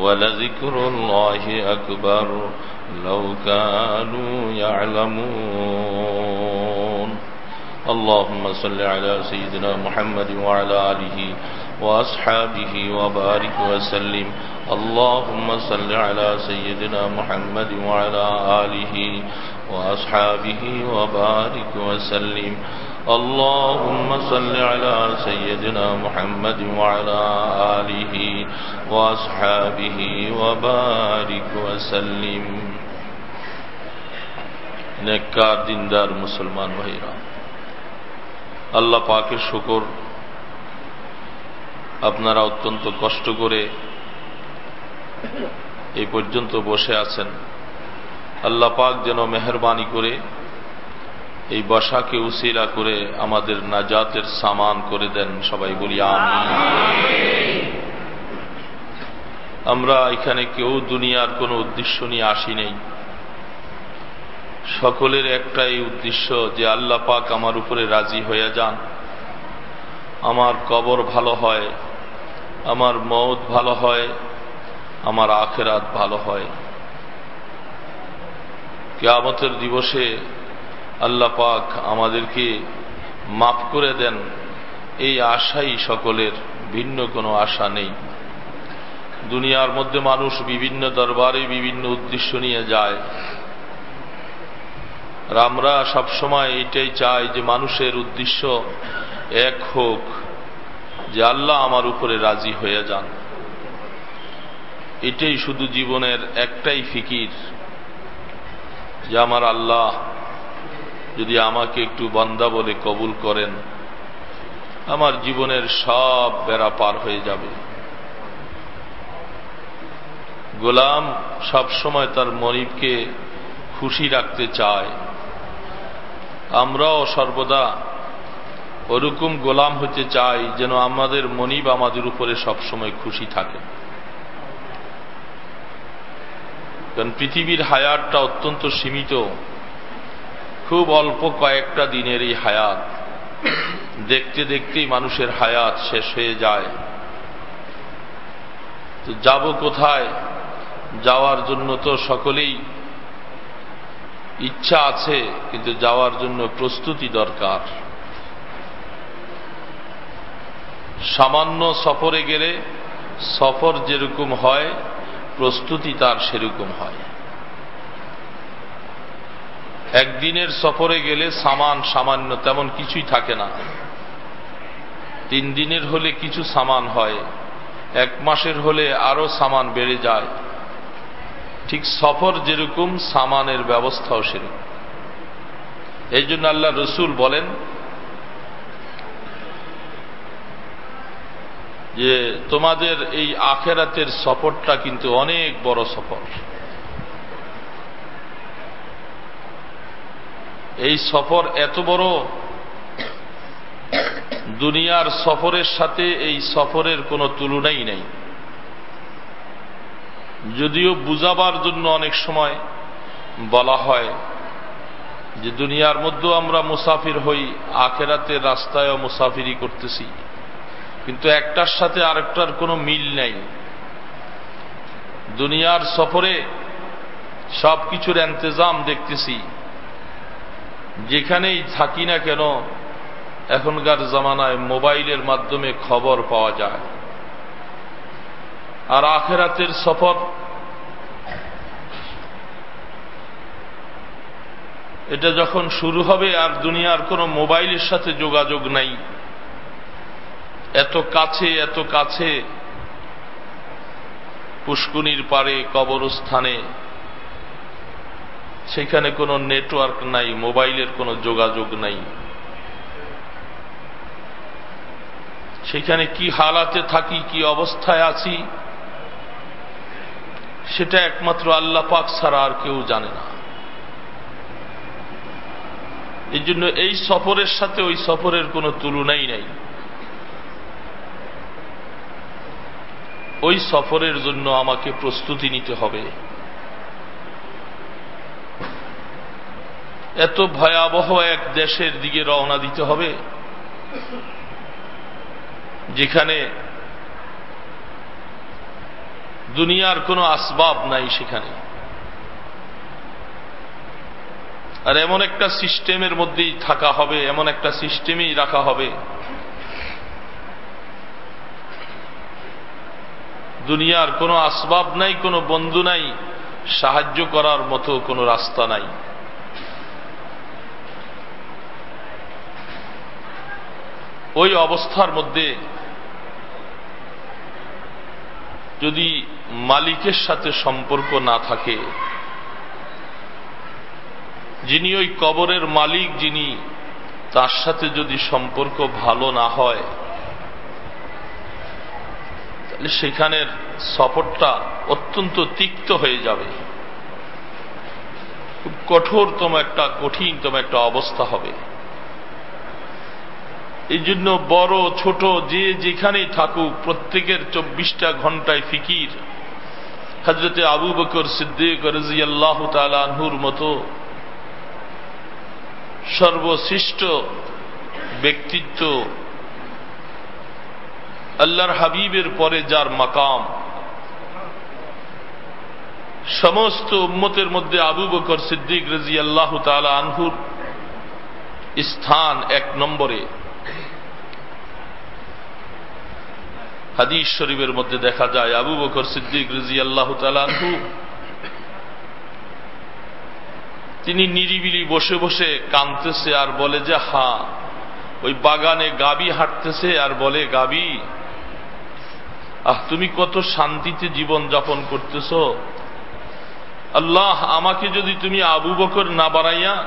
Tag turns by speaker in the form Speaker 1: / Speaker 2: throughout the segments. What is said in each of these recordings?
Speaker 1: ولذكر الله أكبر لو كانوا يعلمون. اللهم صل على سيدنا محمد وعلى آله وأصحابه وبارك وسلم. اللهم صل على سيدنا محمد وعلى آله وأصحابه وبارك وسلم. اللهم صل على سيدنا محمد وعلى آله وأصحابه وبارك وسلم নেককার দিনদার মুসলমান ভাইরা আল্লাহ পাকের শুকর আপনারা অত্যন্ত কষ্ট করে এই পর্যন্ত বসে আছেন আল্লাহ পাক যেন মেহরবানি করে এই বসাকে উসিলা করে আমাদের নাজাতের সামান করে দেন সবাই বলি আমরা এখানে কেউ দুনিয়ার কোনো উদ্দেশ্য নিয়ে আসি নেই। সকলের একটাই উদ্দেশ্য যে আল্লাহ পাক আমার উপরে রাজি হয়ে যান। আমার কবর ভালো হয়, আমার মত ভালো হয়, আমার আখেরাত ভালো হয়। কেয়ামতের দিবসে আল্লাহ পাক আমাদেরকে মাফ করে দেন। এই আশাই সকলের, ভিন্ন কোনো আশা নেই। দুনিয়ার মধ্যে মানুষ বিভিন্ন দরবারে বিভিন্ন উদ্দেশ্য নিয়ে যায়। আর আমরা সবসময় এটাই চাই যে মানুষের উদ্দেশ্য এক হোক, যে আল্লাহ আমার উপরে রাজি হয়ে যান। এটাই শুধু জীবনের একটাই ফিকির যে আমার আল্লাহ যদি আমাকে একটু বন্দা বলে কবুল করেন, আমার জীবনের সব বেড়া পার হয়ে যাবে। গোলাম সবসময় তার মনিবকে খুশি রাখতে চায়। আমরাও সর্বদা ওরকম গোলাম হতে চাই যেন আমাদের মনিব আমাদের উপরে সবসময় খুশি থাকে। কারণ পৃথিবীর হায়াতটা অত্যন্ত সীমিত। খুব অল্প কয়েকটা দিনের এই হায়াত। দেখতে দেখতেই মানুষের হায়াত শেষ হয়ে যায়। তো যাব কোথায়? যাওয়ার জন্য তো সকলেই ইচ্ছা আছে, কিন্তু যাওয়ার জন্য প্রস্তুতি দরকার। সামান্য সফরে গেলে সফর যেরকম হয়, প্রস্তুতি তার সেরকম হয়। একদিনের সফরে গেলে সামান সামান্য তেমন কিছুই থাকে না। তিন দিনের হলে কিছু সামান হয়, এক মাসের হলে আরও সামান বেড়ে যায়। ঠিক সফর যেরকম, সামানের ব্যবস্থাও সেরকম। এই জন্য আল্লাহ রসুল বলেন যে, তোমাদের এই আখেরাতের সফরটা কিন্তু অনেক বড় সফর। এই সফর এত বড়? দুনিয়ার সফরের সাথে এই সফরের কোনো তুলনাই নেই। যদিও বুঝাবার জন্য অনেক সময় বলা হয় যে দুনিয়ার মধ্যেও আমরা মুসাফির হই, আখেরাতে রাস্তায়ও মুসাফিরি করতেছি। কিন্তু একটার সাথে আরেকটার কোনো মিল নেই। দুনিয়ার সফরে সব কিছুর এন্তেজাম দেখতেছি। যেখানেই থাকি না কেন, এখনকার জামানায় মোবাইলের মাধ্যমে খবর পাওয়া যায়। আর আখেরাতের সফর, এটা যখন শুরু হবে আর দুনিয়ার কোনো মোবাইলের সাথে যোগাযোগ নাই, এত কাছে এত কাছে, পুষ্কুনির পারে, কবরস্থানে সেখানে কোনো নেটওয়ার্ক নাই, মোবাইলের কোনো যোগাযোগ নাই। সেখানে কি হালাতে থাকি, কি অবস্থায় আছি, সেটা একমাত্র আল্লাহ পাক ছাড়া আর কেউ জানে না। এই জন্য এই সফরের সাথে ওই সফরের কোনো তুলনাই নাই। ওই সফরের জন্য আমাকে প্রস্তুতি নিতে হবে। এত ভয়াবহ এক দেশের দিকে রওনা দিতে হবে, যেখানে দুনিয়ার কোনো আসবাব নাই সেখানে। আর এমন একটা সিস্টেমের মধ্যেই থাকা হবে, এমন একটা সিস্টেমেই রাখা হবে। দুনিয়ার কোনো আসবাব নাই, কোনো বন্ধু নাই, সাহায্য করার মতো কোনো রাস্তা নাই। ওই অবস্থার মধ্যে যদি মালিকের সাথে সম্পর্ক না থাকে, যিনি ওই কবরের মালিক, যিনি তার সাথে যদি সম্পর্ক ভালো না হয়, তাহলে সেখানের সফরটা অত্যন্ত তিক্ত হয়ে যাবে। খুব কঠোরতম একটা, কঠিনতম একটা অবস্থা হবে। এই জন্য বড়, ছোট, যে যেখানেই থাকুক, প্রত্যেকের চব্বিশটা ঘন্টায় ফিকির। হজরতে আবু বকর সিদ্দিক রাজিয়াল্লাহ তালাহুর মতো সর্বশ্রেষ্ঠ ব্যক্তিত্ব আল্লাহর হাবিবের পরে যার মাকাম। সমস্ত উম্মতের মধ্যে আবু বকর সিদ্দিক রাজি আল্লাহ তালা আনহুর স্থান এক নম্বরে। হাদিস শরীফের মধ্যে দেখা যায় আবু বকর সিদ্দিক রাজি আল্লাহ তালানহু তিনি নিরিবিলি বসে বসে কানতেছে আর বলে যে, হা, ওই বাগানে গাবি হাঁটতেছে আর বলে, গাবি, আহ, তুমি কত শান্তিতে জীবন যাপন করতেছ। আল্লাহ, আমাকে যদি তুমি আবু বকর না বানাইয়া,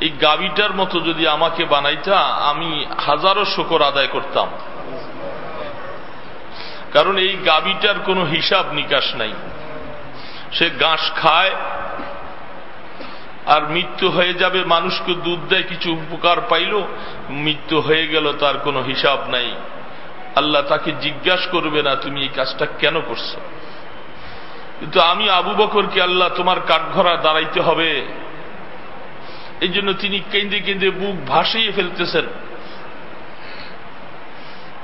Speaker 1: এই গাবিটার মতো যদি আমাকে বানাইতা, আমি হাজারো শকর আদায় করতাম। কারণ এই গাবিটার কোনো হিসাব নিকাশ নাই। সে ঘাস খায়, আর মৃত্যু হয়ে যাবে, মানুষকে দুধ দেয়, কিছু উপকার পাইল, মৃত্যু হয়ে গেল, তার কোনো হিসাব নাই। আল্লাহ তাকে জিজ্ঞাসা করবে, না, তুমি এই কাজটা কেন করছ? কিন্তু আমি আবু বকরকে আল্লাহ তোমার কাঠঘরা দাঁড়াইতে হবে। এই জন্য তিনি কেন্দ্রে কেঁদে বুক ভাসিয়ে ফেলতেছেন।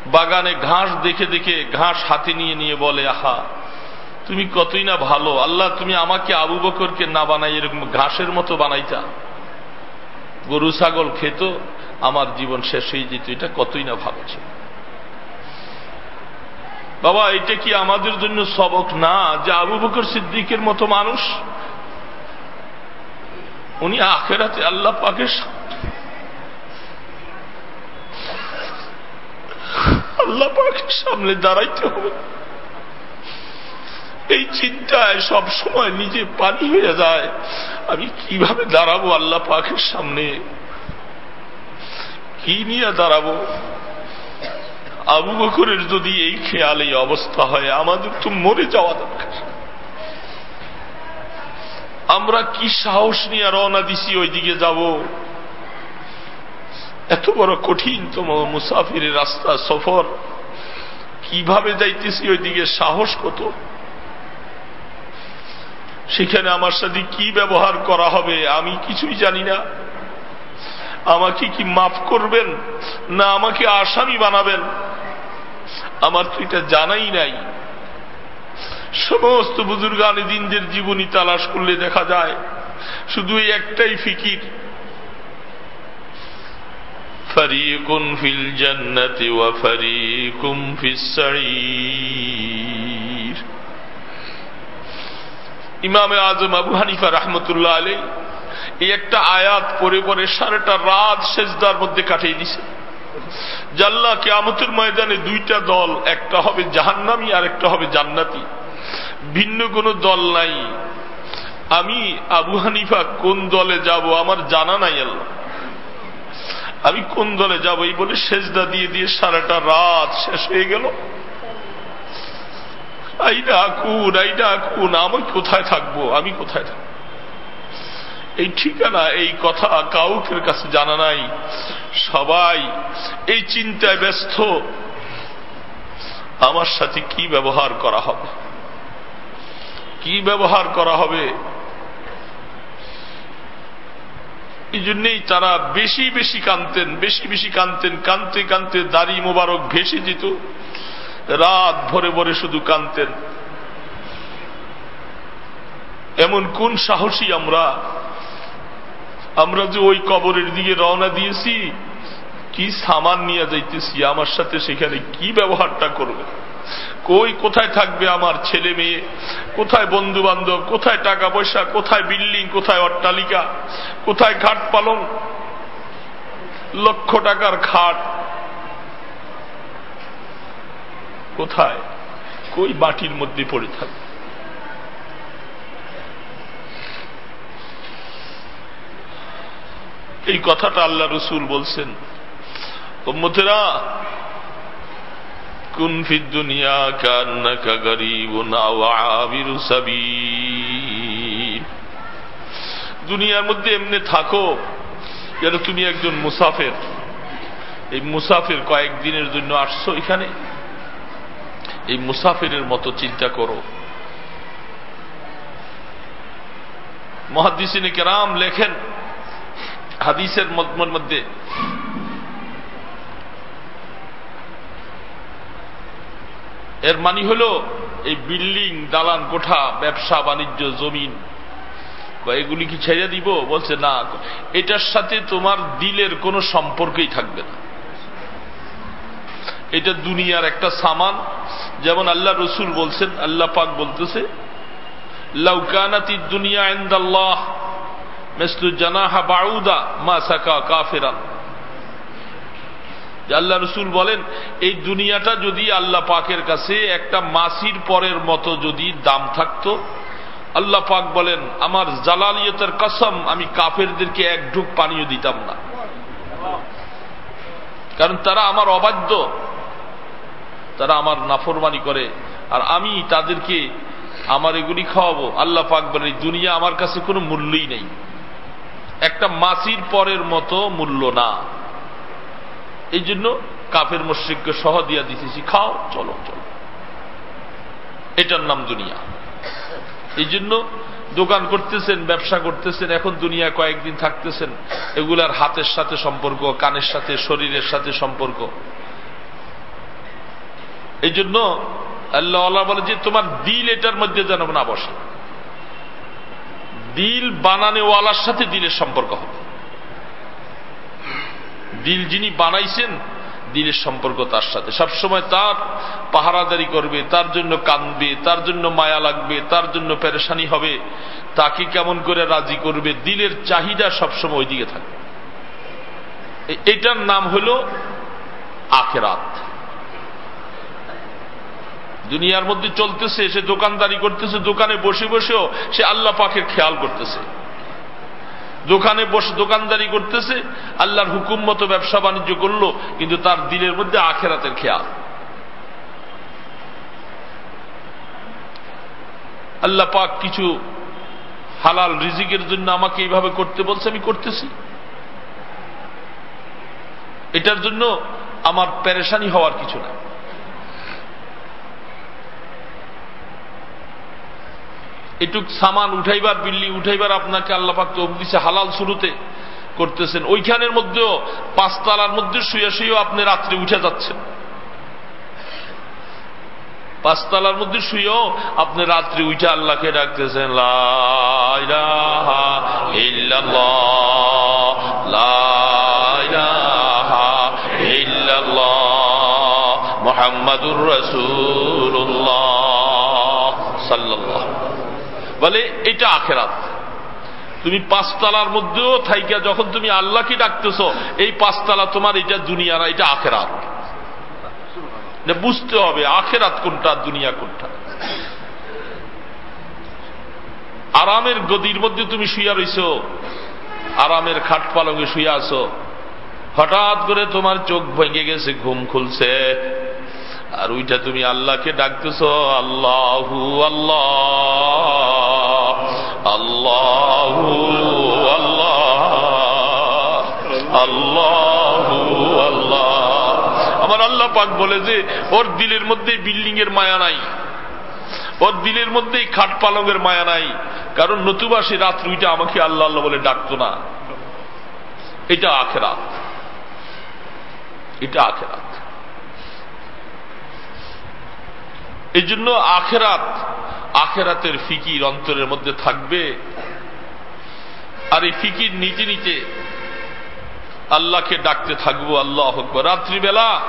Speaker 1: বাগানে ঘাস দেখে দেখে ঘাস হাতে নিয়ে নিয়ে বলে, আহা, তুমি কতই না ভালো। আল্লাহ, তুমি আমাকে আবু বকরকে না বানাই, এরকম ঘাসের মতো বানাইতা। গরু, ছাগল খেত, আমার জীবন শেষ হয়ে যেত, এটা কতই না ভালো ছিল। বাবা, এটা কি আমাদের জন্য সবক? না, যে আবু বকর সিদ্দিকের মতো মানুষ, উনি আখেরাতে আল্লাহ পাকের আল্লাহ পাকের সামনে দাঁড়াইতে হবে। এই চিন্তায় সব সময় নিজে পানি হয়ে যায়। আমি কীভাবে দাঁড়াবো আল্লাহ পাকের সামনে? কি নিয়ে দাঁড়াবো? আবু বকরের যদি এই খেয়াল এই অবস্থা হয়, আমাদের তো মরে যাওয়া দরকার। আমরা কি সাহস নিয়ে রওনা দিছি, ওইদিকে যাব। এত বড় কঠিন কঠিনতম মুসাফিরের রাস্তা, সফর। কীভাবে যাইতেছি ওইদিকে সাহস কত? সেখানে আমার সাথে কি ব্যবহার করা হবে আমি কিছুই জানি না। আমাকে কি মাফ করবেন না আমাকে আসামি বানাবেন? আমার তো এটা জানাই নাই। সমস্ত বুজুর্গানি দিনদের জীবনী তালাশ করলে দেখা যায়, শুধু একটাই ফিকির। ফিল জান্নাতি ওয়া ফরিকুম ফিস সাঈর ইমামে আজম আবু হানিফা রহমতুল্লাহ আলী এই একটা আয়াত পরে পরে সারাটা রাত সেজদার মধ্যে কাটিয়ে দিছে। জাল্লা কেয়ামতের ময়দানে দুইটা দল, একটা হবে জাহান্নামি আর একটা হবে জান্নাতি। ভিন্ন কোন দল নাই। আমি আবু হানিফা কোন দলে যাব আমার জানা নাই আল্লাহ। আমি কোন দলে যাব এই বলে সেজদা দিয়ে দিয়ে সারাটা রাত শেষ হয়ে গেল। আইডা কুন আইডা কুন আমি কোথায় থাকব? আমি কোথায় থাকব? এই ঠিকানা, এই কথা কাউকের কাছে জানা নাই। সবাই এই চিন্তায় ব্যস্ত। আমার সাথে কি ব্যবহার করা হবে? কি ব্যবহার করা হবে? এই জন্যেই তারা বেশি বেশি কানতেন বেশি বেশি কানতেন কানতে কানতে দাড়ি মোবারক ভেসে যেত রাত ভরে ভরে শুধু কানতেন এমন কোন সাহসী আমরা? আমরা যে ওই কবরের দিকে রওনা দিয়েছি, কি সামান নিয়ে যাইতেছি, আমার সাথে সেখানে কি ব্যবহারটা করবে? কই কোথায় থাকবে আমার ছেলে মেয়ে? কোথায় বন্ধু বান্ধব কোথায় টাকা পয়সা? কোথায় বিল্ডিং? কোথায় অট্টালিকা? কোথায় ঘাট পালং? লক্ষ টাকার খাট। কোথায়? কই বাটির মধ্যে পড়ে থাকবে এই কথাটা আল্লাহ রসুল বলছেন। উম্মতেরা কুন ফিদ দুনিয়া কান্নাকা গরিবুন আও আবিরু সাবিল দুনিয়ার মধ্যে এমনি থাকো যেন তুমি একজন মুসাফের। এই মুসাফির কয়েকদিনের জন্য আসছো এখানে। এই মুসাফিরের মতো চিন্তা করো। মহাদিসিনে কেরাম লেখেন হাদিসের মধ্যে এর মানি হল, এই বিল্ডিং, দালান, কোঠা, ব্যবসা, বাণিজ্য, জমিন। এগুলি কি ছেড়ে দিব? বলছে, না, এটার সাথে তোমার দিলের কোনো সম্পর্কই থাকবে না। এটা দুনিয়ার একটা সামান। যেমন আল্লাহ রসুল বলছেন, আল্লাহ পাক বলতেছে লাউকানাতি দুনিয়া ইন্দাল্লাহ, মেসলু জানাহা বাউদা মা সাকা কাফেরান। আল্লাহ রসুল বলেন, এই দুনিয়াটা যদি আল্লাহ পাকের কাছে, একটা মাসির পরের মতো যদি দাম থাকত, আল্লাহ পাক বলেন, আমার জালালিয়তের কসম, আমি কাফেরদেরকে এক ঢুক পানিও দিতাম না। কারণ তারা আমার অবাধ্য। তারা আমার নাফরমানি করে। আর আমি তাদেরকে, আমার এগুলি খাওয়াবো। আল্লাহ পাক বলেন, এই দুনিয়া আমার কাছে কোনো মূল্যই নেই। একটা মাসির পরের মতো মূল্য না। এই জন্য কাফের মুশ্রিককে সহ দিয়া দিতেছি খাও, চলো চলো। এটার নাম দুনিয়া। এই জন্য দোকান করতেছেন, ব্যবসা করতেছেন, এখন দুনিয়া কয়েকদিন থাকতেছেন, এগুলার হাতের সাথে সম্পর্ক, কানের সাথে, শরীরের সাথে সম্পর্ক। এই জন্য আল্লাহ বলে যে, তোমার দিল এটার মধ্যে যেন না বসে। দিল বানানেওয়ালার সাথে দিলের সম্পর্ক হবে। দিল যিনি বানাইছেন, দিলের সম্পর্ক তার সাথে। সবসময় তার পাহারাদারি করবে, তার জন্য কাঁদবে, তার জন্য মায়া লাগবে, তার জন্য পেরেশানি হবে। তাকে কেমন করে রাজি করবে, দিলের চাহিদা সবসময় ওইদিকে থাকবে এটার নাম হল আখেরাত। দুনিয়ার মধ্যে চলতেছে, সে দোকানদারি করতেছে, দোকানে বসে বসেও সে আল্লাহ পাকের খেয়াল করতেছে। দোকানে বসে দোকানদারি করতেছে, আল্লাহর হুকুম মতো ব্যবসা বাণিজ্য করল, কিন্তু তার দিলের মধ্যে আখেরাতের খেয়াল। আল্লাহ পাক কিছু হালাল রিজিকের জন্য আমাকে এইভাবে করতে বলছে, আমি করতেছি। এটার জন্য আমার প্যারেশানি হওয়ার কিছু না এটুক সামান উঠাইবার, বিল্লি উঠাইবার আপনাকে আল্লাপাক তো দিছে হালাল শুরুতে করতেছেন। ওইখানের মধ্যেও পাঁচতলার মধ্যে শুয়ে শুয়েও আপনি রাত্রে উঠে যাচ্ছেন। পাঁচতলার মধ্যে শুয়েও আপনি রাত্রে উঠে আল্লাহকে ডাকতেছেন মোহাম্মদুর রসুল্লাহ সাল্লাহ বলে, এটা আখেরাত। তুমি পাঁচতলার মধ্যেও থাইকা, যখন তুমি আল্লাহকে ডাকতেছ, এই পাঁচতলা তোমার, এটা দুনিয়া না, এটা আখেরাত। বুঝতে হবে, আখেরাত কোনটা, দুনিয়া কোনটা। আরামের গদির মধ্যে তুমি শুয়া রইছ, আরামের খাট পালঙ্গে শুয়ে আছো। হঠাৎ করে তোমার চোখ ভেঙে গেছে, ঘুম খুলছে। আর ওইটা তুমি আল্লাহকে ডাকতেছ, আল্লাহু আল্লাহ আল্লাহু আল্লাহ আল্লাহু আল্লাহ। আমার আল্লাহ পাক বলে যে, ওর দিলের মধ্যে বিল্ডিং এর মায়া নাই, ওর দিলের মধ্যেই খাট পালঙ্গের মায়া নাই, কারণ নতুবা সে রাত্রিটা আমাকে আল্লাহ আল্লাহ বলে ডাকতো না। এটা আখেরাত। এটা আখেরাত। এই জন্য আখেরাত, আখেরাতের ফিকির অন্তরের মধ্যে থাকবে। আর এই ফিকির নিতে নিতে আল্লাহকে ডাকতে থাকব, আল্লাহ হকবর রাত্রিবেলা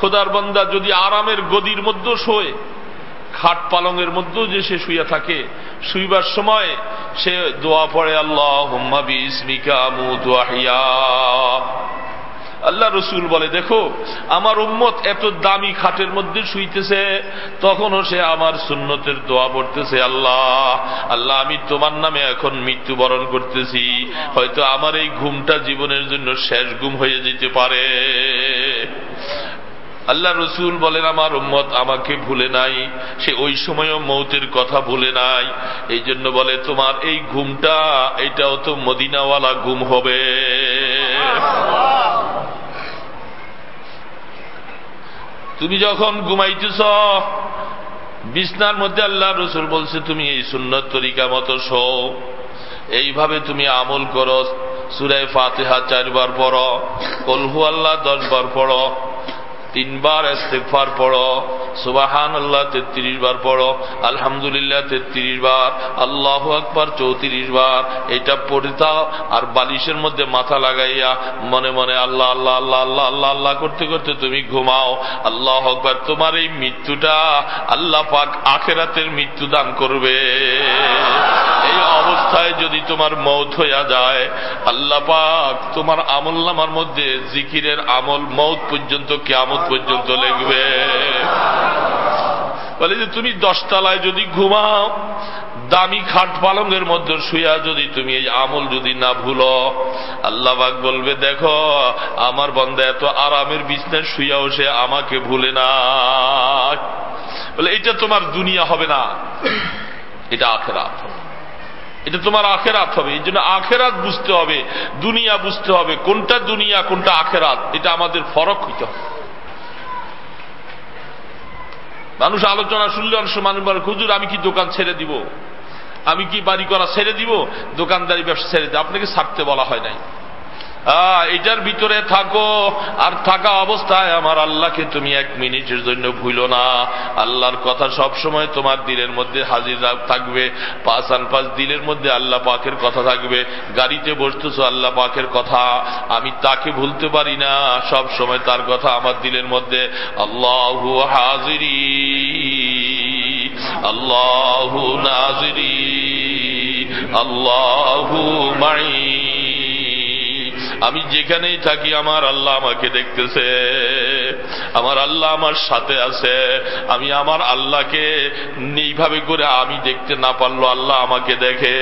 Speaker 1: খোদার বন্দা যদি আরামের গদির মধ্যে শোয়, খাট পালঙের মধ্যেও যে সে শুয়ে থাকে, শুইবার সময় সে দোয়া পড়ে আল্লাহ হুম্মাবি ইসমিকা মুহিয়া আল্লাহ রসুল বলে, দেখো, আমার উম্মত এত দামি খাটের মধ্যে শুইতেছে, তখনও সে আমার সুন্নতের দোয়া পড়তেছে, আল্লাহ আল্লাহ, আমি তোমার নামে এখন মৃত্যুবরণ করতেছি। হয়তো আমার এই ঘুমটা জীবনের জন্য শেষ ঘুম হয়ে যেতে পারে। আল্লাহ রসুল বলেন, আমার উম্মত আমাকে ভুলে নাই, সে ওই সময়ও মৌতের কথা ভুলে নাই। এই জন্য বলে, তোমার এই ঘুমটা, এটাও তো মদিনাওয়ালা ঘুম হবে। তুমি যখন ঘুমাইতেছ, বিছনার মধ্যে আল্লাহ রসুল বলছে, তুমি এই সুন্নত তরিকা মতো শো এইভাবে তুমি আমল করো। সুরে ফাতেহা চারবার পড়ো। কলহু আল্লাহ দশবার পড়ো। তিনবার ইস্তেকফার পড়ো। সুবাহান আল্লাহ তেত্রিশ বার পড়ো, আলহামদুলিল্লাহ, তেত্রিশ বার, আল্লাহ আকবার, চৌত্রিশ বার, এটা পড়িতাও আর বালিশের মধ্যে মাথা লাগাইয়া মনে মনে আল্লাহ আল্লাহ আল্লাহ আল্লাহ আল্লাহ আল্লাহ করতে করতে তুমি ঘুমাও। আল্লাহ আকবার, তোমার এই মৃত্যুটা আল্লাহ পাক আখেরাতের মৃত্যু দান করবে। এই অবস্থায় যদি তোমার মৌত হইয়া যায়, আল্লাহ পাক তোমার আমল নামার মধ্যে জিকিরের আমল মৌত পর্যন্ত কেমন পর্যন্ত লিখবে। বলে যে তুমি দশতলায় যদি ঘুমাও, দামি খাট পালঙ্গের মধ্যে শুয়া যদি তুমি এই আমল যদি না ভুলো আল্লাহবাক বলবে, দেখো, আমার বন্ধা এত আরামের বিছনায় শুয়াও সে আমাকে ভুলে না। বলে, এটা তোমার দুনিয়া হবে না, এটা আখেরাত হবে। এটা তোমার আখেরাত হবে, এই জন্য আখেরাত বুঝতে হবে, দুনিয়া বুঝতে হবে, কোনটা দুনিয়া, কোনটা আখেরাত, এটা আমাদের ফরক হইতে হবে। মানুষ আলোচনা শুনলে অনেক সময় মানুষ বলে, হুজুর, আমি কি দোকান ছেড়ে দিব? আমি কি বাড়ি করা ছেড়ে দিব? দোকানদারি ব্যবসা ছেড়ে দিব? আপনাকে ছাড়তে বলা হয় নাই। এটার ভিতরে থাকো। আর থাকা অবস্থায় আমার আল্লাহকে তুমি এক মিনিটের জন্য ভুলো না। আল্লাহর কথা সব সময় তোমার দিলের মধ্যে হাজির থাকবে। পাঁচ আন পাঁচ দিলের মধ্যে আল্লাহ পাকের কথা থাকবে। গাড়িতে বসতেছো আল্লাহ পাকের কথা। আমি তাকে ভুলতে পারি না। সব সময় তার কথা আমার দিলের মধ্যে। আল্লাহ হাজিরি। আল্লাহ নাজিরি। আল্লাহ মাই আমি যেখানেই থাকি, আমার আল্লাহ আমাকে দেখতেছে। আমার আল্লাহ আমার সাথে আছে। আমি আমার আল্লাহকে এইভাবে করে আমি দেখতে না পারল আল্লাহ আমাকে দেখে।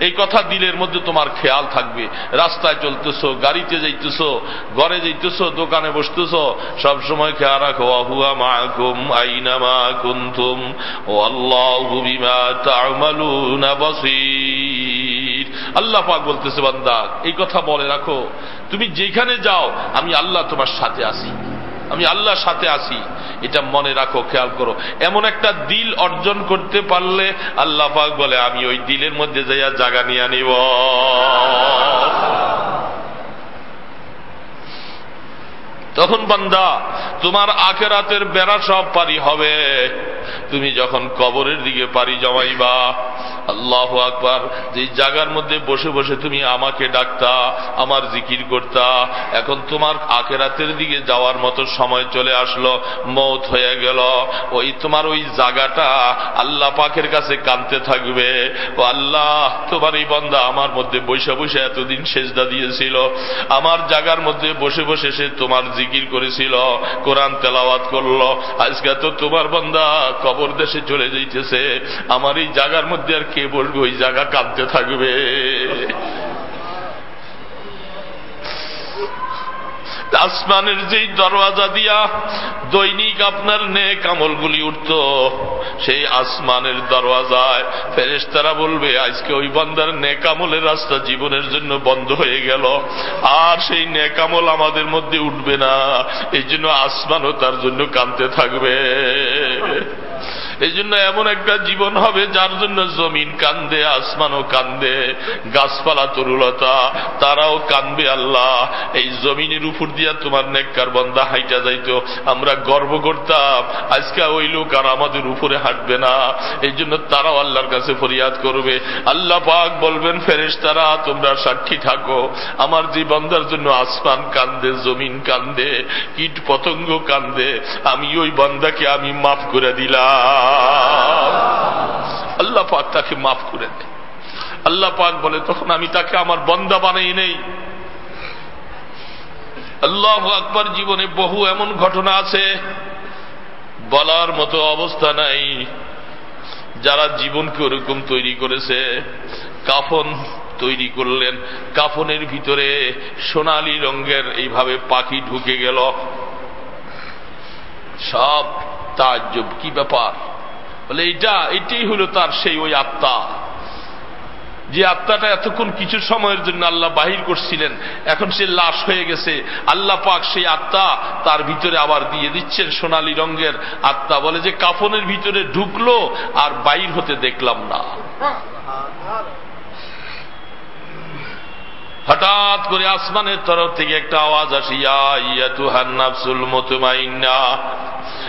Speaker 1: এই কথা দিলের মধ্যে তোমার খেয়াল থাকবে। রাস্তায় চলতেছো, গাড়িতে যাইতেছ, ঘরে যাইতেছ, দোকানে বসতেছ, সব সময় খেয়াল রাখো আহুয়া মাহকুম আইনা মা কুন্তুম? ও আল্লাহ বিমা তামালুনা বসির আল্লাহ পাক বলতেছে, বান্দা, এই কথা বলে রাখো। তুমি যেখানে যাও, আমি আল্লাহ তোমার সাথে আসি আমি আল্লাহর সাথে আসি এটা মনে রাখো, খেয়াল করো। এমন একটা দিল অর্জন করতে পারলে আল্লাহ পাক বলে, আমি ওই দিলের মধ্যে যাইয়া জাগা নিয়ে নিব। তখন বান্দা, তোমার আখেরাতের বেড়া সব পারি হবে। তুমি যখন কবরের দিকে পারি জমাইবা, আল্লাহ আকবার যে জায়গার মধ্যে বসে বসে তুমি আমাকে ডাকতা, আমার জিকির করতা, এখন তোমার আখেরাতের দিকে যাওয়ার মতো সময় চলে আসলো, মৌত হয়ে গেল। ওই তোমার ওই জায়গাটা আল্লাহ পাখের কাছে কানতে থাকবে। ও আল্লাহ, তোমার এই বন্দা আমার মধ্যে বসে বসে এতদিন সেজদা দিয়েছিল। আমার জায়গার মধ্যে বসে বসে সে তোমার জিকির করেছিল, কোরআন তেলাওয়াত করল। আজকে তো তোমার বন্দা কবর দেশে চলে যাইতেছে। আমার এই জায়গার মধ্যে আর কে বলব? ওই জায়গা কাঁদতে থাকবে। আসমানের যেই দরওয়াজা দিয়া দৈনিক আপনার নে কামলগুলি উঠত, সেই আসমানের দরওয়াজায় ফেরেস্তারা বলবে, আজকে ওই বন্দার নেকামলের রাস্তা জীবনের জন্য বন্ধ হয়ে গেল, আর সেই নেকামল আমাদের মধ্যে উঠবে না, এই জন্য আসমানও তার জন্য কানতে থাকবে। এই জন্য এমন একটা জীবন হবে যার জন্য জমিন কান্দে, আসমানও কান্দে, গাছপালা তরুলতা, তারাও কান্দবে আল্লাহ। এই জমিনের উপর দিয়া তোমার নেককার বন্দা হাইটা যাইত। আমরা গর্ব করতাম, আজকে ওই লোক আর আমাদের উপরে হাঁটবে না। এই জন্য তারাও আল্লাহর কাছে ফরিয়াদ করবে। আল্লাহ পাক বলবেন ফেরেশ তারা তোমরা সাক্ষী থাকো। আমার যে বন্দার জন্য আসমান কান্দে, জমিন কান্দে কীট পতঙ্গ কান্দে, আমি ওই বন্দাকে আমি মাফ করে দিলাম। আল্লাহ পাক তাকে মাফ করে দেয় আল্লাহ পাক বলে, তখন আমি তাকে আমার বন্দা বানাই নেই। আল্লাহ আকবর, জীবনে বহু এমন ঘটনা আছে, বলার মতো অবস্থা নাই। যারা জীবনকে ওরকম তৈরি করেছে, কাফন তৈরি করলেন, কাফনের ভিতরে সোনালি রঙের এইভাবে পাখি ঢুকে গেল। সব তাজ্জব, কি ব্যাপার? বলে, এইটা, এটাই হলো তার সেই ওই আত্মা। যে আত্মাটা এতক্ষণ কিছু সময়ের জন্য আল্লাহ বাহির করছিলেন, এখন সে লাশ হয়ে গেছে। আল্লাহ পাক সেই আত্মা তার ভিতরে আবার দিয়ে দিচ্ছেন সোনালি রঙের আত্মা। বলে যে, কাফনের ভিতরে ঢুকলো আর বাইর হতে দেখলাম না। হঠাৎ করে আসমানের তরফ থেকে একটা আওয়াজ আসিয়া ইয়া তুহান নাফসুল মুতমাইন্না।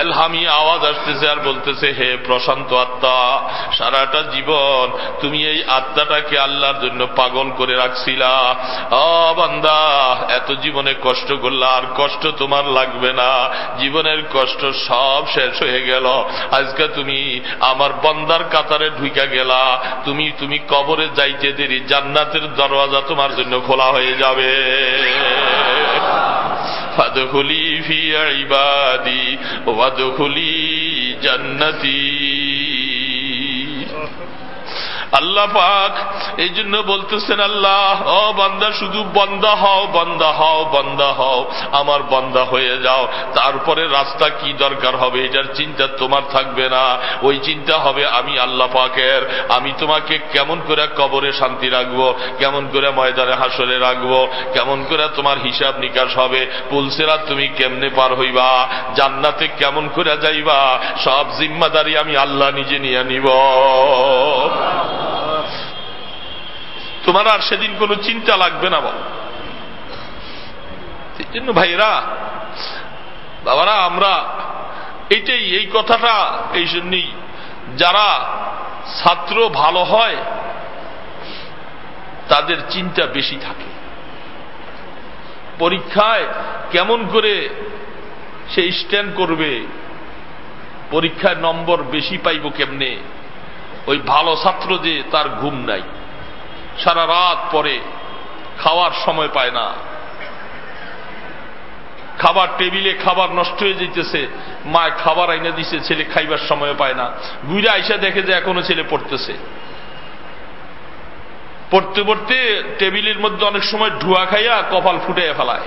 Speaker 1: এলহামি আওয়াজ আসতেছে আর বলতেছে, হে প্রশান্ত আত্মা, সারাটা জীবন তুমি এই আত্মাটাকে আল্লাহর জন্য পাগল করে রাখছিলা। বান্দা, এত জীবনে কষ্ট করলা আর কষ্ট তোমার লাগবে না। জীবনের কষ্ট সব শেষ হয়ে গেল। আজকে তুমি আমার বন্দার কাতারে ঢুইকা গেলা। তুমি তুমি কবরে যাইতে দেরি, জান্নাতের দরওয়াজা তোমার জন্য খোলা হয়ে যাবে। ফাদখুলি ফি ইবাদি ওয়াদখুলি জান্নাতি। আল্লাহ পাক এই জন্য বলতেছেন, আল্লাহ, ও বান্দা, শুধু বন্দা হও বন্দা হও বন্দা হও, আমার বন্দা হয়ে যাও। তারপরে রাস্তা কি দরকার হবে এটার চিন্তা তোমার থাকবে না। ওই চিন্তা হবে আমি আল্লাহ পাকের। আমি তোমাকে কেমন করে কবরে শান্তি রাখব, কেমন করে ময়দানে হাসরে রাখব, কেমন করে তোমার হিসাব নিকাশ হবে পুলসেরা তুমি কেমনে পার হইবা, জান্নাতে কেমন করে যাইবা, সব জিম্মাদারি আমি আল্লাহ নিজে নিয়ে নিব। তোমার আর সেদিন কোনো চিন্তা লাগবে না বাবা জন্য ভাইরা বাবারা, আমরা এইটাই এই কথাটা এই জন্যই, যারা ছাত্র ভালো হয়, তাদের চিন্তা বেশি থাকে। পরীক্ষায় কেমন করে সে স্ট্যান্ড করবে, পরীক্ষায় নম্বর বেশি পাইব কেমনে? ওই ভালো ছাত্র যে তার ঘুম নাই। সারা রাত পরে খাওয়ার সময় পায় না। খাবার টেবিলে খাবার নষ্ট হয়ে যেতেছে মায় খাবার আইনা দিছে, ছেলে খাইবার সময় পায় না। ঘুরে আইসা দেখে যে এখনও ছেলে পড়তেছে। পড়তে পড়তে টেবিলের মধ্যে অনেক সময় ধোয়া খাইয়া কপাল ফুটে ফেলায়।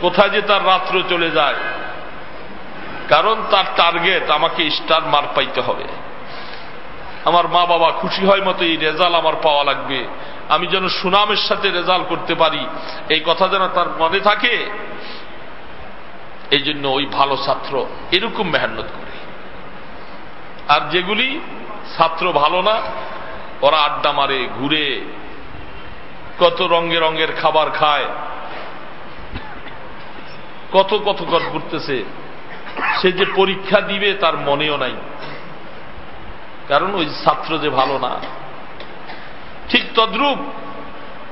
Speaker 1: কোথায় যে তার রাত্র চলে যায়। কারণ তার টার্গেট আমাকে স্টার মার্ক পাইতে হবে। আমার মা বাবা খুশি হয় মতো এই রেজাল্ট আমার পাওয়া লাগবে। আমি যেন সুনামের সাথে রেজাল্ট করতে পারি। এই কথা যেন তার মনে থাকে এই জন্য ওই ভালো ছাত্র এরকম মেহনত করে। আর যেগুলি ছাত্র ভালো না, ওরা আড্ডা মারে, ঘুরে, কত রঙে রঙের খাবার খায় কত কত কত করতেছে। সে যে পরীক্ষা দিবে তার মনেও নাই। কারণ ওই ছাত্র যে ভালো না। ঠিক তদ্রুপ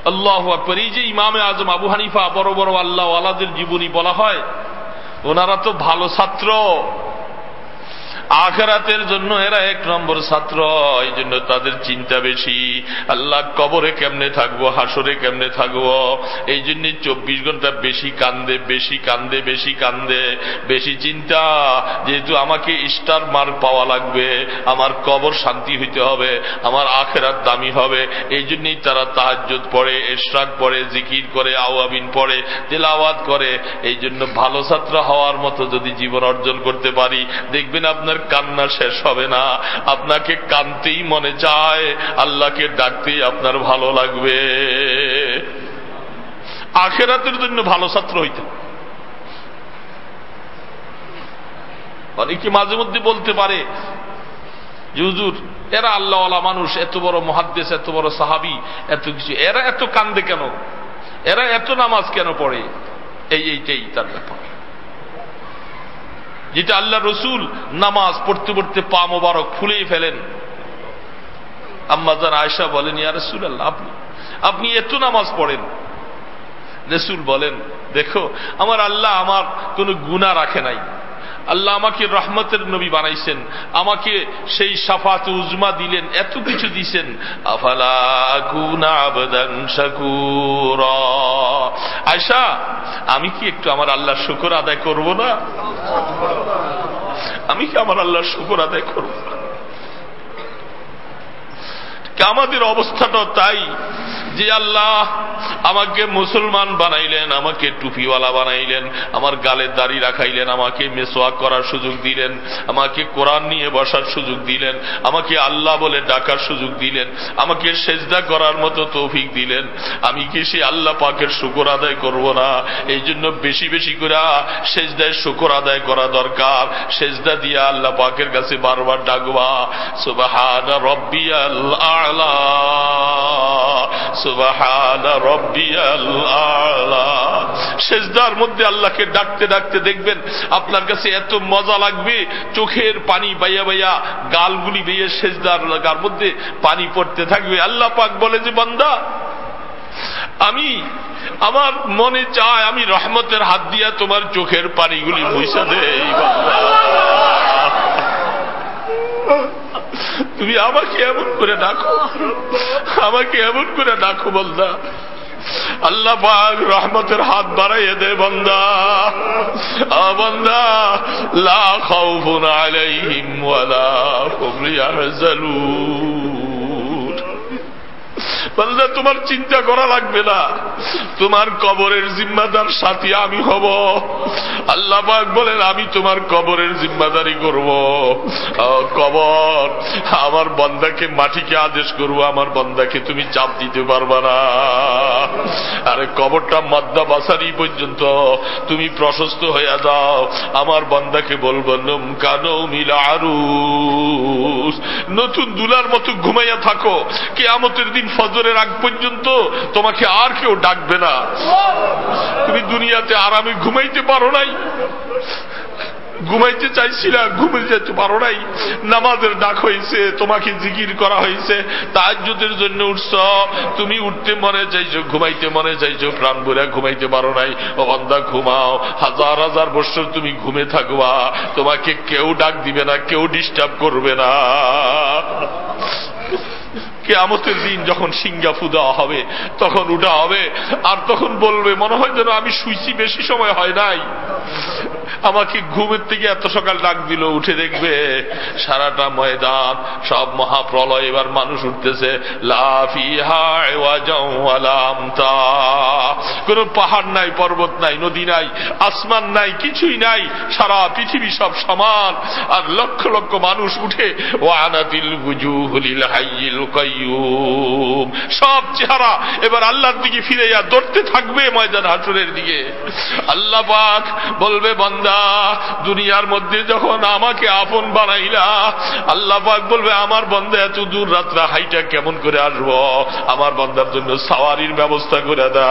Speaker 1: আল্লাহ আকবর, এই যে ইমামে আজম আবু হানিফা, বড় বড় আল্লাহ আলাদের জীবনী বলা হয়, ওনারা তো ভালো ছাত্র। আখেরাতের জন্য এরা এক নম্বর ছাত্র এই জন্য তাদের চিন্তা বেশি। আল্লাহ কবরে কেমনে থাকব, হাসরে কেমনে থাকব? এই জন্য চব্বিশ ঘণ্টা বেশি কান্দে বেশি কান্দে বেশি কান্দে, বেশি চিন্তা। যেহেতু আমাকে স্টার মার্ক পাওয়া লাগবে, আমার কবর শান্তি হইতে হবে, আমার আখেরাত দামি হবে এই জন্যই তারা তাহাজ্জুদ পড়ে, এশরাক পড়ে, জিকির করে আওয়াবিন পড়ে, তেলাওয়াত করে। এই জন্য ভালো ছাত্র হওয়ার মতো যদি জীবন অর্জন করতে পারি, দেখবেন আপনার কান্না শেষ হবে না। আপনাকে কানতেই মনে চায় আল্লাহকে ডাকতেই আপনার ভালো লাগবে। আখেরাতের জন্য ভালো ছাত্র হইতে অনেকে মাঝে মধ্যে বলতে পারে হুজুর, এরা আল্লাহওয়ালা মানুষ, এত বড় মহাদ্দেশ, এত বড় সাহাবি, এত কিছু। এরা এত কান্দে কেন? এরা এত নামাজ কেন পড়ে? এই, এইটাই তার ব্যাপার। যেটা আল্লাহ রসুল নামাজ পড়তে পড়তে পা মোবারক ফুলেই ফেলেন। আম্মাজান আয়সা বলেন, ইয়া রসুল আল্লাহ আপনি আপনি এত নামাজ পড়েন। রসুল বলেন, দেখো, আমার আল্লাহ আমার কোনো গুণা রাখে নাই। আল্লাহ আমাকে রহমতের নবী বানাইছেন, আমাকে সেই সাফাত উজমা দিলেন, এত কিছু দিছেন। আয়সা আমি কি একটু আমার আল্লাহ শুকর আদায় করব না? আমি কি আমার আল্লাহ শুকর আদায় করব না? আমাদের অবস্থাটা তাই। যে আল্লাহ আমাকে মুসলমান বানাইলেন, আমাকে টুপিওয়ালা বানাইলেন, আমার গালের দাড়ি রাখাইলেন, আমাকে মেসোয়াক করার সুযোগ দিলেন, আমাকে কোরআন নিয়ে বসার সুযোগ দিলেন, আমাকে আল্লাহ বলে ডাকার সুযোগ দিলেন, আমাকে সেজদা করার মতো তৌফিক দিলেন। আমি কি সে আল্লাহ পাকের শুকর আদায় করব না? এই জন্য বেশি বেশি করে সেজদায় শুকর আদায় করা দরকার। সেজদা দিয়া আল্লাহ পাকের কাছে বারবার ডাকবা আলা রব্বিয়াল আলা। সেজদার মধ্যে আল্লাহকে ডাকতে ডাকতে দেখবেন, আপনার কাছে এত মজা লাগবে, চোখের পানি বাইয়া বাইয়া, গালগুলি বেয়ে সেজদার লাগার মধ্যে পানি পড়তে থাকবে। আল্লাহ পাক বলে যে, বান্দা, আমি, আমার মনে চায় আমি রহমতের হাত দিয়া তোমার চোখের পানিগুলি মুইসা দেই তুমি আমাকে এমন করে ডাকো। আমাকে এমন করে ডাকো বলদা আল্লাহ পাক রহমতের হাত বাড়াইয়ে দে বন্দা। বন্দা, লা খাউফুন আলাইহিম ওয়ালা হুম ইয়াহজানুন বললে তোমার চিন্তা করা লাগবে না। তোমার কবরের জিম্মাদার সাথী আমি হব। আল্লাহ বলেন, আমি তোমার কবরের জিম্মাদারি করব। কবর, আমার বন্দাকে মাটিকে আদেশ করব, আমার বন্দাকে তুমি চাপ দিতে পারবা না। আরে, কবরটা মাদ্দা বাসারি পর্যন্ত তুমি প্রশস্ত হইয়া যাও। আমার বন্দাকে বলব, নম কানো মিলা আরু নতুন দুলার মতো ঘুমাইয়া থাকো। কে আমতের দিন ফজরের আগ পর্যন্ত তোমাকে আর কেউ ডাকবে না। তুমি দুনিয়াতে আরামে ঘুমাইতে পারো নাই। ঘুমাইতে চাইছিলা ঘুমে যেতে পারো নাই। নামাজের ডাক হয়েছে, তোমাকে জিকির করা হয়েছে। তাজ্যদের জন্য উঠছ, তুমি উঠতে মনে চাইছো, ঘুমাইতে মনে চাইছো, প্রাণ ভরে ঘুমাইতে পারো নাই। ও ঘুমাও। হাজার হাজার বছর তুমি ঘুমে থাকবা। তোমাকে কেউ ডাক দিবে না, কেউ ডিস্টার্ব করবে না। কেয়ামতের দিন যখন সিঙ্গা ফুদা হবে, তখন উঠা হবে। আর তখন বলবে, মনে হয় যেন আমি শুইছি, বেশি সময় হয় নাই। আমাকে ঘুমের থেকে এত সকাল ডাক দিল, উঠে দেখবে সারাটা ময়দান, সব মহাপ্রলয়, এবার মানুষ উঠতেছে। কোন পাহাড় নাই, পর্বত নাই, নদী নাই, আসমান নাই, কিছুই নাই, সারা পৃথিবী সব সমান। আর লক্ষ লক্ষ মানুষ উঠে, ওয়ানাতিল ও আনাতিল বুজুহুলিল হাইয়িল সব চেহারা এবার আল্লাহর দিকে ফিরে যা, দৌড়তে থাকবে ময়দান হাসুরের দিকে। আল্লাহ পাক বলবে, বান্দা, দুনিয়ার মধ্যে যখন আমাকে আপন বানাইলা, আল্লাহ পাক বলবে, আমার বন্ধা এত দূর রাত্রা হাইটা কেমন করে আসব? আমার বন্দার জন্য সাওয়ারির ব্যবস্থা করে দা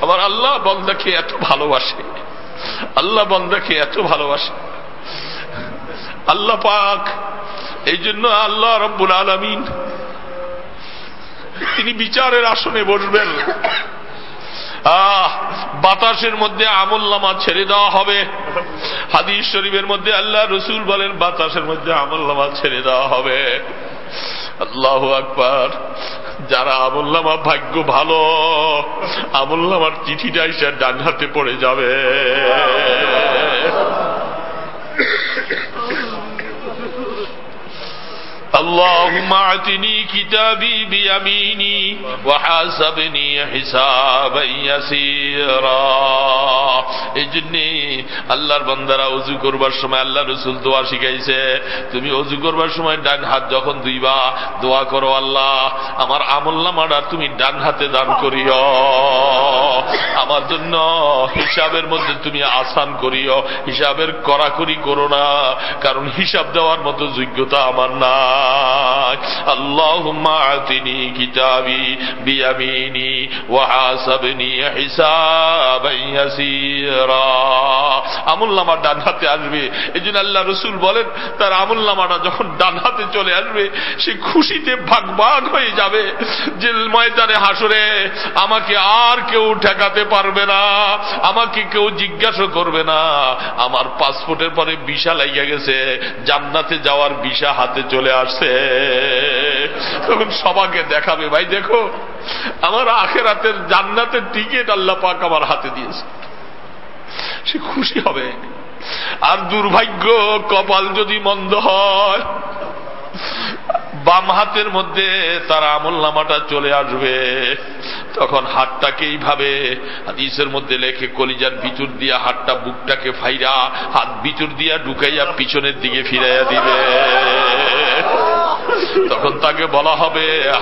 Speaker 1: আমার আল্লাহ বন্দাকে এত ভালোবাসে। আল্লাহ বন্দাকে এত ভালোবাসে। আল্লাহ পাক, এই জন্য আল্লাহ রব্বুল আলমিন, তিনি বিচারের আসনে বসবেন। আহ, বাতাসের মধ্যে আমল্লামা ছেড়ে দেওয়া হবে। হাদিস শরীফের মধ্যে আল্লাহ রসুল বলেন, বাতাসের মধ্যে আমল্লামা ছেড়ে দেওয়া হবে। আল্লাহ আকবার। যারা আমল্লামা ভাগ্য ভালো আমল্লামার চিঠিটা এসে ডান হাতে পড়ে যাবে। اللهم اعتني كتابي بيميني وحاسبني حسابا يسيرا এই জন্য আল্লাহর বন্দারা অজু করবার সময় আল্লাহ রসুল দোয়া শিখাইছে তুমি অজু করবার সময় ডান হাত যখন দুইবা দোয়া করো আল্লাহ আমার আমল্লামাটা তুমি ডান হাতে দান করিও আমার জন্য হিসাবের মধ্যে তুমি আসান করিও হিসাবের করাকরি করো না কারণ হিসাব দেওয়ার মতো যোগ্যতা আমার না اللهم اعطني كتابي بيميني وحاسبني حسابا يسيرا আমুল্লামা ডান হাতে আসবে এই জন্য আল্লাহ রসুল বলেন তার আমুল্লামাটা যখন ডান হাতে চলে আসবে সে খুশিতে ভাগ ভাগ হয়ে যাবে যে ময়দানে হাসরে আমাকে আর কেউ ঠেকাতে পারবে না আমাকে কেউ জিজ্ঞাসা করবে না আমার পাসপোর্টের পরে বিশা লাগিয়া গেছে জান্নাতে যাওয়ার বিশা হাতে চলে আসছে। তখন সবাকে দেখাবে, ভাই, দেখো, আমার আখেরাতের জান্নাতের টিকিট আল্লাহ পাক আমার হাতে দিয়েছে। সে খুশি হবে। আর দুর্ভাগ্য, কপাল যদি মন্দ হয়, বাম হাতের মধ্যে তার আমল নামাটা চলে আসবে। তখন হাতটাকে এইভাবে হাদিসের মধ্যে লেখে, কলিজার বিচুর দিয়া হাতটা, বুকটাকে ফাইরা, হাত বিচুর দিয়া ঢুকাইয়া পিছনের দিকে ফিরাইয়া দিবে। তখন তাকে বলা হবে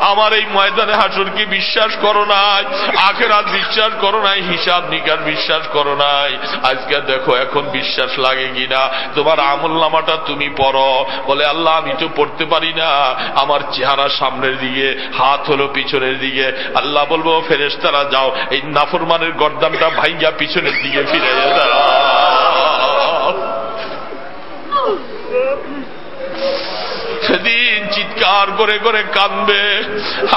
Speaker 1: আমার এই ময়দানে হাসরকে বিশ্বাস করো নাই? আখেরাত বিশ্বাস করো নাই, হিসাব নিকার বিশ্বাস করো নাই। আজকে দেখো, এখন বিশ্বাস লাগে কিনা? তোমার আমল নামাটা তুমি পড়ো। বলে, আল্লাহ, আমি তো পড়তে পারি না। আমার চেহারা সামনের দিকে, হাত হলো পিছনের দিকে। আল্লাহ বলব ফেরেস্তারা যাও। এই নাফরমানের গর্দানটা ভাইয়া পিছনের দিকে ফিরে দাঁড়াও। সেদিন চিৎকার করে করে কানবে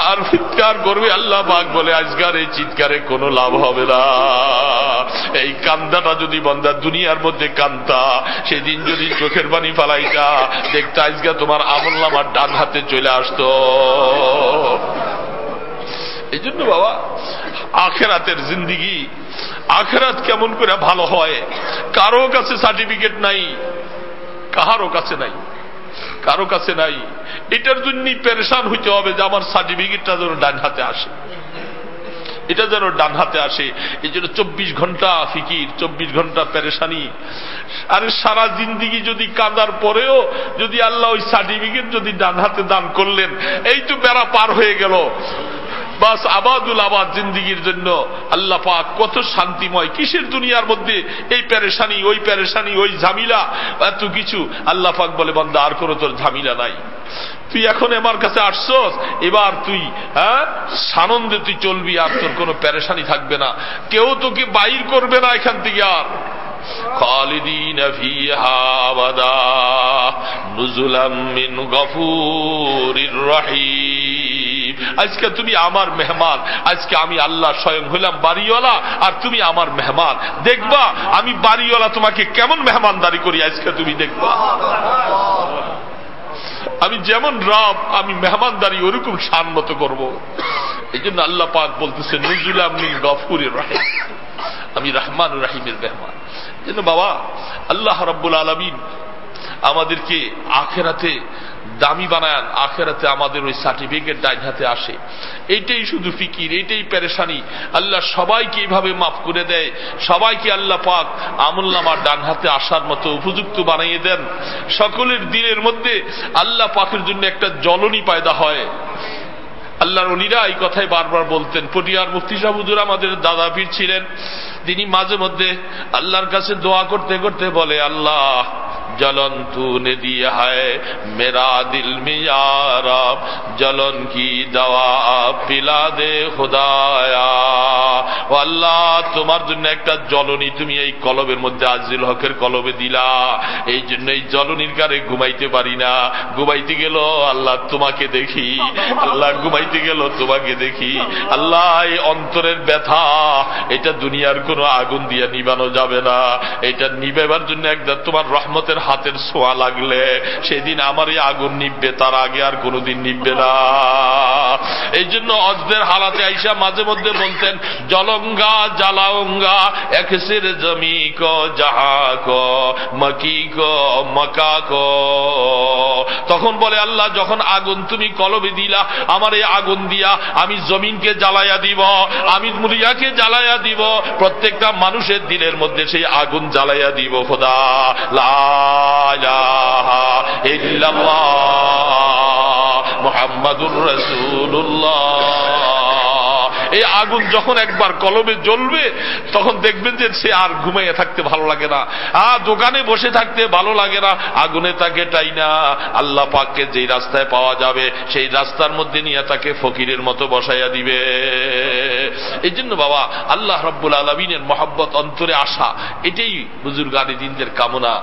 Speaker 1: আর চিৎকার করবে আল্লাহ পাক বলে, আজকার এই চিৎকারে কোনো লাভ হবে না। এই কান্দাটা যদি বন্দা দুনিয়ার মধ্যে কান্দা সেদিন যদি চোখের পানি ফালাইতা, দেখতে আজকা তোমার আমল আমার ডান হাতে চলে আসতো। এই জন্য বাবা আখেরাতের জিন্দিগি। আখেরাত কেমন করে ভালো হয়? কারও কাছে সার্টিফিকেট নাই কাহারও কাছে নাই, কারও কাছে নাই। এটার জন্যই পেরেশান হইতে হবে যে আমার সার্টিফিকেটটা যেন ডান হাতে আসে। এটা যেন ডান হাতে আসে। এই জন্য চব্বিশ ঘণ্টা ফিকির, চব্বিশ ঘণ্টা পেরেশানি। আরে সারা জিন্দিগি যদি কাঁদার পরেও যদি আল্লাহ ওই সার্টিফিকেট যদি ডান হাতে দান করলেন, এই তো বেড়া পার হয়ে গেল। বাস আবাদুল আবাদ জিন্দিগির জন্য আল্লাহ পাক কত শান্তিময়। কিসের দুনিয়ার মধ্যে এই প্যারেশানি ওই প্যারেশানি ওই ঝামিলা? এত কিছু আল্লাহ পাক বলে, বন্দা, আর কোনো তোর ঝামিলা নাই। তুই এখন আমার কাছে আসছস, এবার তুই হ্যাঁ সানন্দে তুই চলবি, আর তোর কোনো প্যারেশানি থাকবে না। কেউ তোকে বাইর করবে না এখান থেকে আর। খালিদিন নুজুলাম গফুরির রহিম। আজকে তুমি আমার মেহমান। আজকে আমি আল্লাহ স্বয়ং হইলাম বাড়িওয়ালা আর তুমি আমার মেহমান। দেখবা, আমি বাড়িওয়ালা তোমাকে কেমন মেহমানদারি করি আজকে তুমি দেখবা। আমি যেমন রাব, আমি মেহমানদারি ওরকম শান মতো করব। এই জন্য আল্লাহ পাক বলতেছে নজুল আমিন গফুরের রাহিম। আমি রহমান রাহিমের মেহমান। যেন বাবা, আল্লাহ রব্বুল আলমিন আমাদেরকে আখেরাতে দামি বানায়ান আখেরাতে আমাদের ওই সার্টিফিকেট ডাইন হাতে আসে। এইটাই শুধু ফিকির, এইটাই পেরেশানি। আল্লাহ সবাইকে এইভাবে মাফ করে দেয়। সবাইকে আল্লাহ পাক আমুল্লামার ডান হাতে আসার মতো উপযুক্ত বানিয়ে দেন। সকলের দিনের মধ্যে আল্লাহ পাকের জন্য একটা জলনি পায়দা হয়। আল্লাহর অলিরা এই কথাই বারবার বলতেন। পটিয়ার মুফতি সাহুজুর আমাদের দাদা পীর ছিলেন। তিনি মাঝে মধ্যে আল্লাহর কাছে দোয়া করতে করতে বলে আল্লাহ जलन तूने दिया है मेरा दिल में यारब जलन की दवा पिला दे খুদায়া ও আল্লাহ তোমার জন্য একটা জলনি তুমি এই কলবের মধ্যে আজিল হকের কলবে দিলা এই জন্য এই জলনির কারে ঘুমাইতে পারি না ঘুমাইতে গেল আল্লাহ তোমাকে দেখি আল্লাহ ঘুমাইতে গেল তোমাকে দেখি আল্লাহ এই অন্তরের ব্যথা এটা দুনিয়ার কোনো আগুন দিয়ে নিবানো যাবে না। এটা নিবেবার জন্য একদম তোমার রহমতের হাতের ছোঁয়া লাগলে, সেদিন আমার এই আগুন নিববে, তার আগে আর কোনোদিন নিববে না। এই জন্য অজদের হালাতে আইসা মাঝে মধ্যে বলতেন, জলঙ্গা জালাঙ্গা একসের জমি ক জাহা ক, মকি ক, মকা ক। তখন বলে, আল্লাহ, যখন আগুন তুমি কলবে দিলা, আমার এই আগুন দিয়া আমি জমিনকে জ্বালাইয়া দিব, আমি মুরিয়াকে জ্বালাইয়া দিব প্রত্যেকটা মানুষের দিনের মধ্যে সেই আগুন জ্বালাইয়া দিব খোদা। মোহাম্মদুর রসুল্লাহ এই আগুন যখন একবার কলমে জ্বলবে, তখন দেখবেন যে সে আর ঘুমাইয়া থাকতে ভালো লাগে না। আ দোকানে বসে থাকতে ভালো লাগে না। আগুনে তাকে টাই না। আল্লাহ পাককে যেই রাস্তায় পাওয়া যাবে, সেই রাস্তার মধ্যে নিয়ে তাকে ফকিরের মতো বসাইয়া দিবে। এই জন্য বাবা, আল্লাহ রব্বুল আলমিনের মহাব্বত, অন্তরে আসা এটাই বুজুর্গানি দিনদের কামনা।